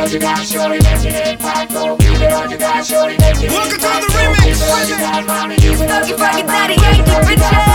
all you got, shorty, make it impact. All you got, shorty. Welcome to the remix. Give it all you got, daddy, ain't you bitch?